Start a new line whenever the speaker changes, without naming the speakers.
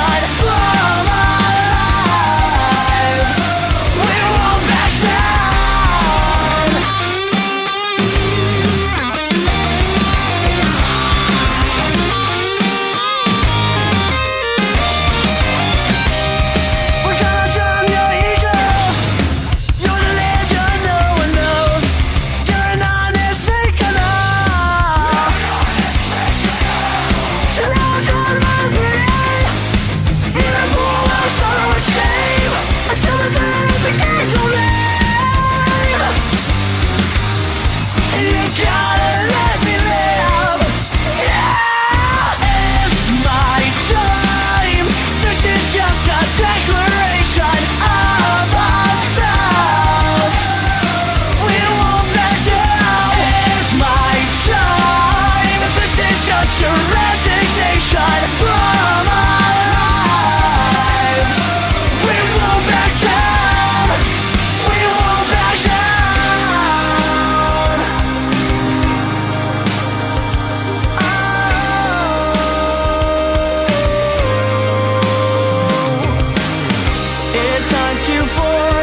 side. Yeah! what you for.